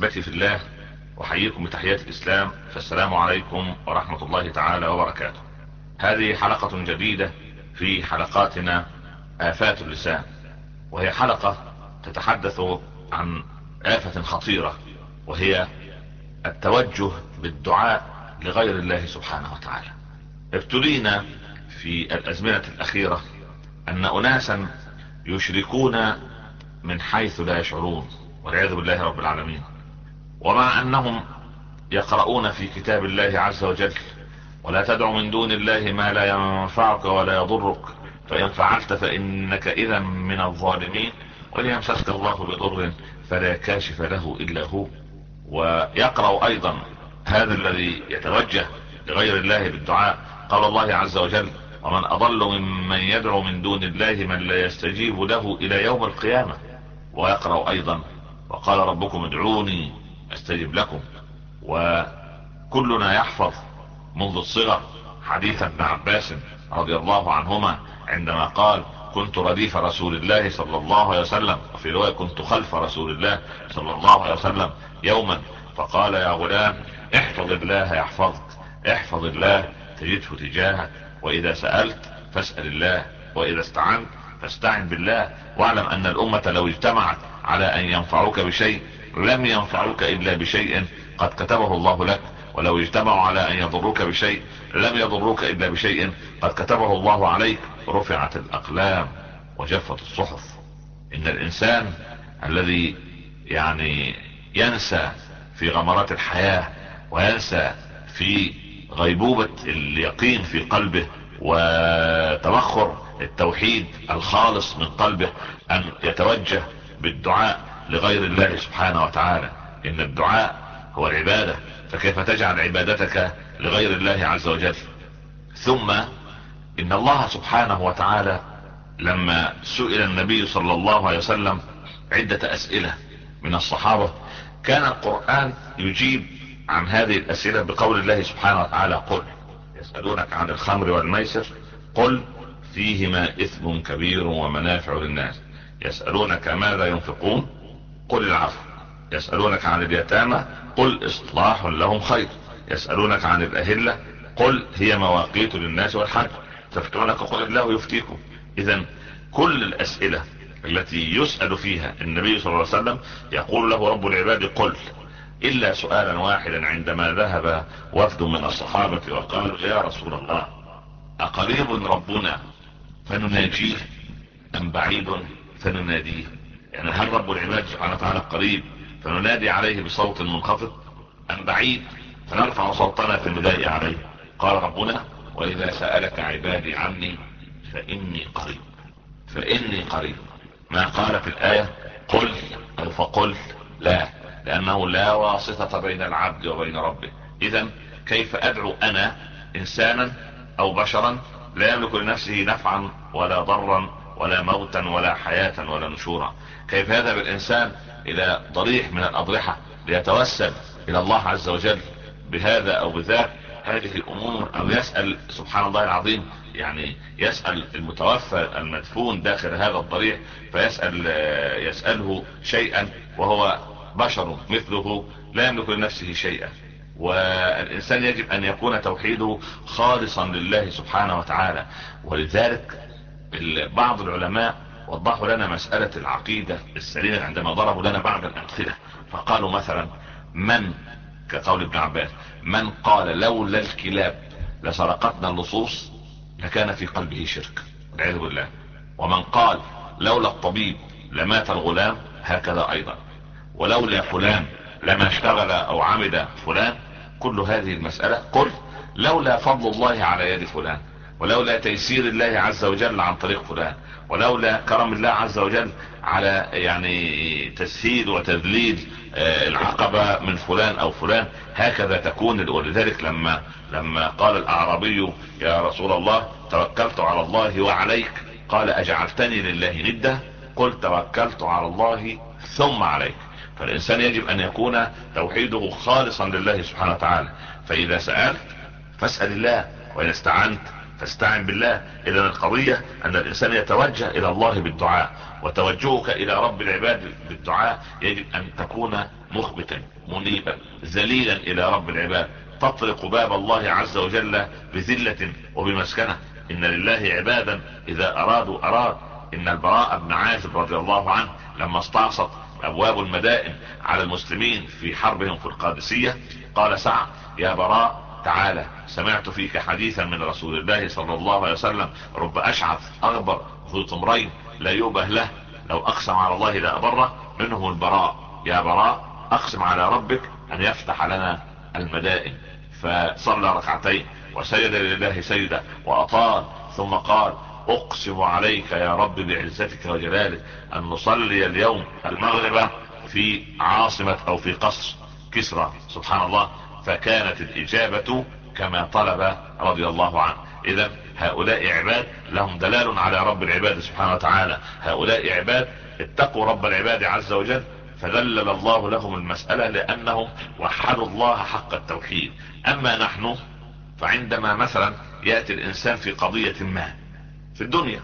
أحبتي في الله أحييكم بتحية الإسلام فالسلام عليكم ورحمة الله تعالى وبركاته. هذه حلقة جديدة في حلقاتنا آفات اللسان وهي حلقة تتحدث عن آفة خطيرة وهي التوجه بالدعاء لغير الله سبحانه وتعالى. ابتلينا في الأزمنة الأخيرة أن اناسا يشركون من حيث لا يشعرون والعياذ بالله رب العالمين. ومع أنهم يقرؤون في كتاب الله عز وجل. ولا تدع من دون الله ما لا ينفعك ولا يضرك. فإن فعلت فإنك إذا من الظالمين. وليمسسك الله بضر فلا كاشف له إلا هو. ويقرأ أيضا هذا الذي يتوجه لغير الله بالدعاء. قال الله عز وجل ومن أضل ممن يدعو من دون الله من لا يستجيب له إلى يوم القيامة. ويقرأ أيضا وقال ربكم ادعوني أستجب لكم. وكلنا يحفظ منذ الصغر حديث ابن عباس رضي الله عنهما عندما قال كنت رديف رسول الله صلى الله عليه وسلم. وفي رواية كنت خلف رسول الله صلى الله عليه وسلم يوما. فقال يا غلام احفظ الله يحفظك. احفظ الله تجده تجاهك. وإذا سألت فاسأل الله. وإذا استعنت فاستعن بالله. واعلم أن الأمة لو اجتمعت على أن ينفعوك بشيء لم ينفعوك إلا بشيء قد كتبه الله لك ولو اجتمعوا على أن يضروك بشيء لم يضروك إلا بشيء قد كتبه الله عليك. رفعت الأقلام وجفت الصحف. إن الإنسان الذي يعني ينسى في غمرات الحياة وينسى في غيبوبة اليقين في قلبه وتبخر التوحيد الخالص من قلبه أن يتوجه بالدعاء لغير الله سبحانه وتعالى. إن الدعاء هو العبادة. فكيف تجعل عبادتك لغير الله عز وجل؟ ثم إن الله سبحانه وتعالى لما سئل النبي صلى الله عليه وسلم عدة أسئلة من الصحابة كان القرآن يجيب عن هذه الأسئلة بقول الله سبحانه وتعالى قل. يسألونك عن الخمر والميسر قل فيهما إثم كبير ومنافع للناس. يسألونك ماذا ينفقون؟ قل العفو. يسألونك عن اليتامى قل إصلاح لهم خير. يسألونك عن الأهلة قل هي مواقيت للناس والحج. تفتونك قل الله يفتيكم. اذا كل الأسئلة التي يسأل فيها النبي صلى الله عليه وسلم يقول له رب العباد قل. إلا سؤالا واحدا عندما ذهب وفد من الصحابة وقالوا يا رسول الله أقريب ربنا فنناجيه أم بعيد فنناديه؟ يعني هل رب العباد سبحانه وتعالى قريب فننادي عليه بصوت منخفض أم بعيد فنرفع صوتنا في النداء عليه؟ قال ربنا وإذا سألك عبادي عني فإني قريب. فإني قريب. ما قال في الآية؟ قل أو فقل لا لأنه لا واسطة بين العبد وبين ربه. اذا كيف أدعو أنا إنسانا أو بشرا لا يملك لنفسه نفعا ولا ضرا ولا موتا ولا حياة ولا نشورا. كيف يذهب الإنسان إلى ضريح من الأضرحة ليتوسل إلى الله عز وجل بهذا أو بذاك؟ هذه الأمور أو يسأل سبحان الله العظيم يعني يسأل المتوفى المدفون داخل هذا الضريح فيسأل يسأله شيئا وهو بشر مثله لا يملك لنفسه شيئا. والإنسان يجب أن يكون توحيده خالصا لله سبحانه وتعالى. ولذلك بعض العلماء وضحوا لنا مسألة العقيدة السليمة عندما ضربوا لنا بعض الأمثلة. فقالوا مثلا من كقول ابن عباس من قال لولا الكلاب لسرقتنا اللصوص لكان في قلبه شرك. والعياذ بالله. ومن قال لولا الطبيب لمات الغلام هكذا أيضا. ولولا فلان لما اشتغل أو عمد فلان. كل هذه المسألة قل لولا فضل الله على يد فلان. ولولا تيسير الله عز وجل عن طريق فلان ولولا كرم الله عز وجل على يعني تسهيل وتذليل العقبة من فلان أو فلان هكذا تكون ولذلك لما لما قال الأعرابي يا رسول الله توكلت على الله وعليك. قال أجعلتني لله ندة قل توكلت على الله ثم عليك. فالإنسان يجب أن يكون توحيده خالصا لله سبحانه وتعالى. فإذا سألت فاسأل الله وإذا استعنت فاستعن بالله اذا القضية أن الإنسان يتوجه إلى الله بالدعاء وتوجهك إلى رب العباد بالدعاء يجب أن تكون مخبتا منيبا ذليلا إلى رب العباد. تطرق باب الله عز وجل بذلة وبمسكنة. إن لله عبادا إذا أرادوا أراد. إن البراء بن عازب رضي الله عنه لما استعصت أبواب المدائن على المسلمين في حربهم في القادسية قال سعد يا براء تعالى سمعت فيك حديثا من رسول الله صلى الله عليه وسلم رب أشعث أغبر ذو طمرين لا يؤبه له لو أقسم على الله لا أبره منهم البراء. يا براء أقسم على ربك أن يفتح لنا المدائن. فصلى ركعتين وسجد لله سجدة وأطال ثم قال أقسم عليك يا رب بعزتك وجلالك أن نصلي اليوم المغرب في عاصمة أو في قصر كسرى. سبحان الله. فكانت الإجابة كما طلب رضي الله عنه. إذا هؤلاء عباد لهم دلال على رب العباد سبحانه وتعالى. هؤلاء عباد اتقوا رب العباد عز وجل فذلل الله لهم المسألة لأنهم وحدوا الله حق التوحيد. أما نحن فعندما مثلا يأتي الإنسان في قضية ما في الدنيا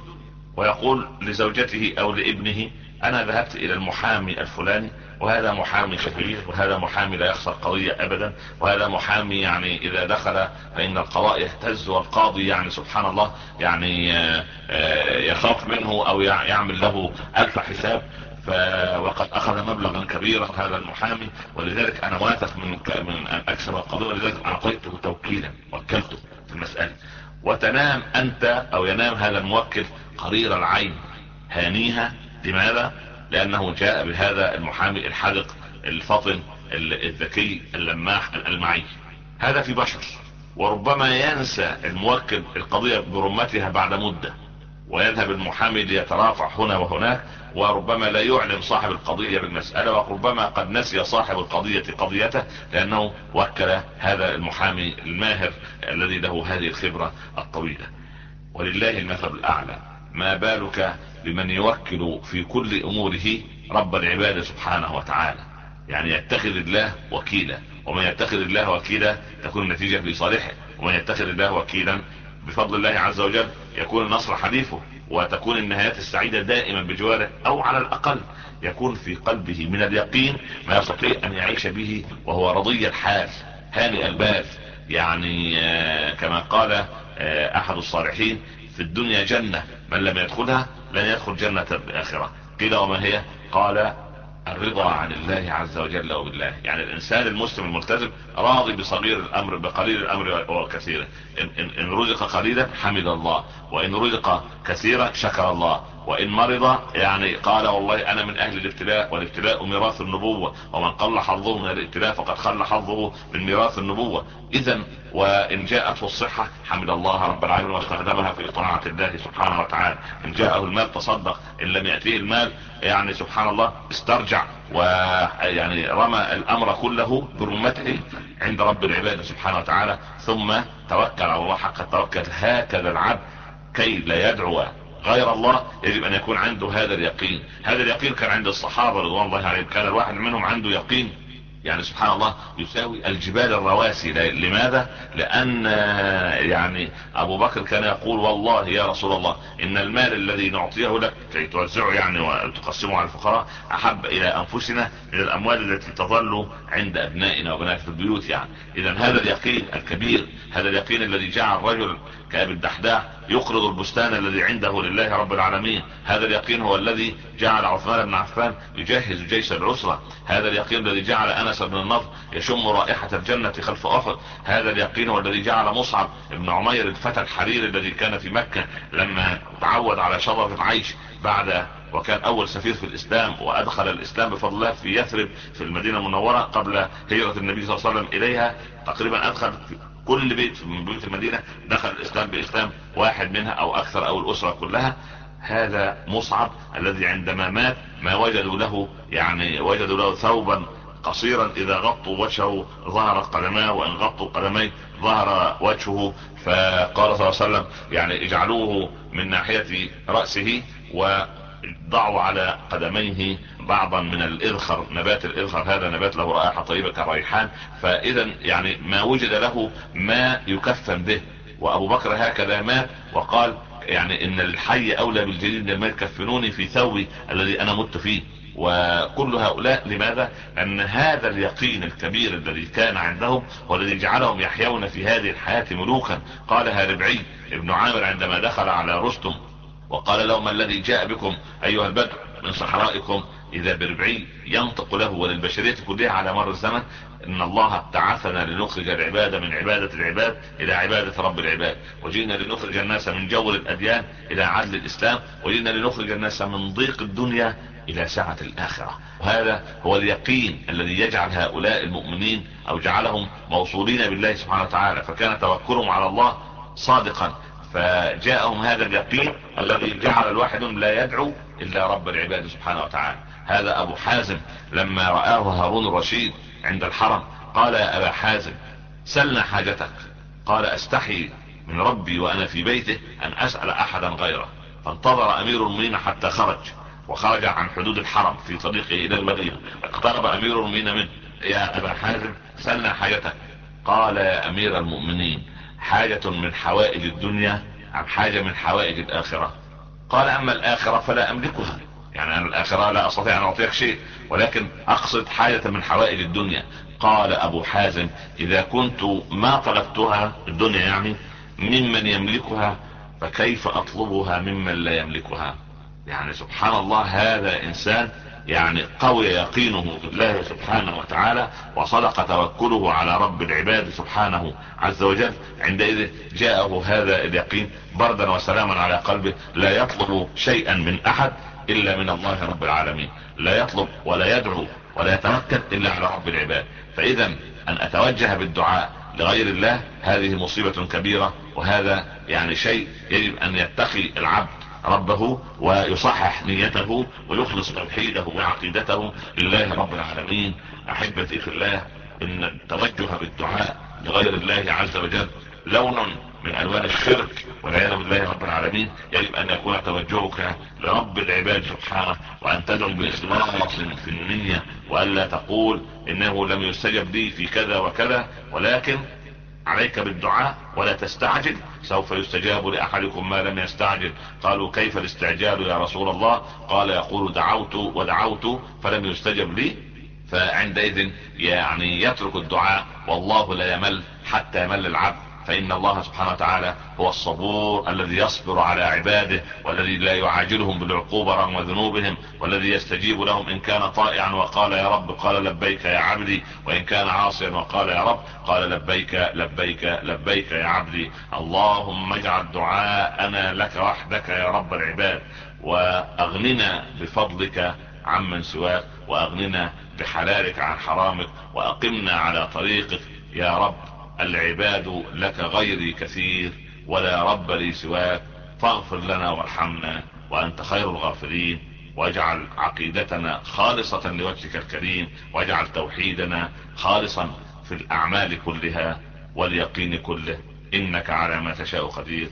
ويقول لزوجته أو لابنه أنا ذهبت إلى المحامي الفلاني وهذا محامي كبير وهذا محامي لا يخسر قضية ابدا وهذا محامي يعني إذا دخل فإن القضاء يهتز والقاضي يعني سبحان الله يعني آه، آه، يخاف منه أو يعمل له ألف حساب. ف... وقد أخذ مبلغا كبيرا هذا المحامي ولذلك أنا واثق من من ان اكسب القضية ولذلك أعطيته توكيلا وكلته في المسألة. وتنام أنت أو ينام هذا الموكل قرير العين هانيها لماذا؟ لأنه جاء بهذا المحامي الحذق الفطن الذكي اللماح الألمعي. هذا في بشر. وربما ينسى الموكل القضية برمتها بعد مدة. ويذهب المحامي ليترافع هنا وهناك وربما لا يعلم صاحب القضية بالمسألة وربما قد نسي صاحب القضية قضيته لأنه وكل هذا المحامي الماهر الذي له هذه الخبرة الطويلة. ولله المثل الأعلى. ما بالك بمن يوكل في كل أموره رب العباد سبحانه وتعالى؟ يعني يتخذ الله وكيلا ومن يتخذ الله وكيلا تكون النتيجة في صالحه ومن يتخذ الله وكيلا بفضل الله عز وجل يكون النصر حليفه وتكون النهايات السعيدة دائما بجواره أو على الأقل يكون في قلبه من اليقين ما يستطيع أن يعيش به وهو رضي الحال هانئ البال يعني آه، كما قال آه، أحد الصالحين في الدنيا جنة من لم يدخلها لن يدخل جنة الاخرة قيل وما هي؟ قال الرضا عن الله عز وجل وبالله. يعني الإنسان المسلم الملتزم راضي بصغير الأمر بقليل الأمر وكثيره إن, إن, إن رزق قليلا حمد الله وإن رزق كثيرا شكر الله. وإن مرض يعني قال والله أنا من أهل الابتلاء والابتلاء ميراث النبوة ومن قل حظه من الابتلاء فقد خل حظه من ميراث النبوة. اذا وإن جاءته الصحة حمد الله رب العالمين واستخدمها في طاعة الله سبحانه وتعالى. إن جاءه المال تصدق. إن لم يأتيه المال يعني سبحان الله استرجع. ويعني رمى الأمر كله برمته عند رب العباد سبحانه وتعالى. ثم توكل على الله حق التوكل. هكذا العبد كي لا يدعو غير الله يجب أن يكون عنده هذا اليقين. هذا اليقين كان عند الصحابة رضوان الله عليهم. كان الواحد منهم عنده يقين. يعني سبحان الله يساوي الجبال الرواسي. لماذا؟ لأن يعني أبو بكر كان يقول والله يا رسول الله إن المال الذي نعطيه لك كي توزعه يعني وتقسمه على الفقراء أحب إلى أنفسنا من الأموال التي تظل عند أبنائنا وبنات في البيوت يعني. اذا هذا اليقين الكبير هذا اليقين الذي جعل الرجل كأبي الدحداح يقرض البستان الذي عنده لله رب العالمين. هذا اليقين هو الذي جعل عثمان بن عفان يجهز جيش العسرة. هذا اليقين الذي جعل أنس بن النضر يشم رائحة الجنة خلف احد هذا اليقين هو الذي جعل مصعب بن عمير الفتى الحرير الذي كان في مكة لما تعود على شرف العيش بعد وكان أول سفير في الإسلام وأدخل الإسلام بفضل الله في يثرب في المدينة المنورة قبل هجرة النبي صلى الله عليه وسلم إليها. تقريبا أدخل كل بيت من بيوت المدينة دخل الإسلام بإسلام واحد منها أو أكثر أو الأسرة كلها. هذا مصعب الذي عندما مات ما وجدوا له يعني وجدوا له ثوبا قصيرا إذا غطوا وجهه ظهر قدماه وإن غطوا قدميه ظهر وجهه. فقال صلى الله عليه وسلم يعني اجعلوه من ناحية رأسه وضعوا على قدميه بعضا من الإذخر نبات الإذخر هذا نبات له رائحة طيبة كالريحان فاذا يعني ما وجد له ما يكفن به. وأبو بكر هكذا مات وقال يعني إن الحي أولى بالجديد من الميت كفنوني في ثوبي الذي أنا مت فيه. وكل هؤلاء لماذا؟ أن هذا اليقين الكبير الذي كان عندهم هو الذي جعلهم يحيون في هذه الحياة ملوكا. قالها ربعي ابن عامر عندما دخل على رستم وقال لهم الذي جاء بكم أيها البدر من صحرائكم إذا بربعي ينطق له وللبشرية كلها على مر الزمن إن الله ابتعثنا لنخرج العبادة من عبادة العباد إلى عبادة رب العباد وجئنا لنخرج الناس من جور الأديان إلى عدل الإسلام وجئنا لنخرج الناس من ضيق الدنيا إلى ساعة الآخرة وهذا هو اليقين الذي يجعل هؤلاء المؤمنين أو جعلهم موصولين بالله سبحانه وتعالى فكان توكلهم على الله صادقا. فجاءهم هذا اليقين الذي جعل الواحد لا يدعو إلا رب العباد سبحانه وتعالى. هذا أبو حازم لما رآه هارون الرشيد عند الحرم قال يا أبا حازم سلنا حاجتك. قال أستحي من ربي وأنا في بيته أن أسأل أحدا غيره. فانتظر أمير المؤمنين حتى خرج وخرج عن حدود الحرم في طريقه إلى المدينة. اقترب أمير المؤمنين منه يا أبا حازم سلنا حاجتك. قال يا أمير المؤمنين حاجة من حوائج الدنيا ام حاجة من حوائج الآخرة. قال أما الآخرة فلا أملكها. يعني أنا الآخرة لا أستطيع أن أعطيك شيء ولكن أقصد حاجة من حوائج الدنيا. قال أبو حازم إذا كنت ما طلبتها الدنيا يعني ممن يملكها فكيف أطلبها ممن لا يملكها؟ يعني سبحان الله هذا إنسان يعني قوي يقينه بالله سبحانه وتعالى وصدق توكله على رب العباد سبحانه عز وجل. عندئذ جاءه هذا اليقين بردا وسلاما على قلبه لا يطلب شيئا من أحد إلا من الله رب العالمين. لا يطلب ولا يدعو ولا يتمكن إلا على رب العباد. فاذا أن أتوجه بالدعاء لغير الله هذه مصيبة كبيرة وهذا يعني شيء يجب أن يتقي العبد. ربه ويصحح نيته ويخلص توحيده وعقيدته لله رب العالمين. أحبتي في الله إن التوجه بالدعاء لغير الله عز وجل لون من ألوان الشرك والعياذ بالله رب العالمين. يجب أن يكون توجهك لرب العباد سبحانه وأن تدعو باخلاص في النية والا تقول إنه لم يستجب لي في كذا وكذا ولكن عليك بالدعاء ولا تستعجل. سوف يستجاب لأحدكم ما لم يستعجل. قالوا كيف الاستعجال يا رسول الله؟ قال يقول دعوت ودعوت فلم يستجب لي. فعندئذ يعني يترك الدعاء والله لا يمل حتى يمل العبد. فإن الله سبحانه وتعالى هو الصبور الذي يصبر على عباده والذي لا يعاجلهم بالعقوبة رغم ذنوبهم والذي يستجيب لهم إن كان طائعا وقال يا رب قال لبيك يا عبدي وإن كان عاصيا وقال يا رب قال لبيك لبيك لبيك يا عبدي اللهم اجعل دعاءنا لك وحدك يا رب العباد وأغننا بفضلك عمن سواك وأغننا بحلالك عن حرامك وأقمنا على طريقك يا رب العباد لك غيري كثير ولا رب لي سواك. فاغفر لنا وارحمنا وأنت خير الغافرين واجعل عقيدتنا خالصة لوجهك الكريم. واجعل توحيدنا خالصا في الأعمال كلها واليقين كله. إنك على ما تشاء قدير.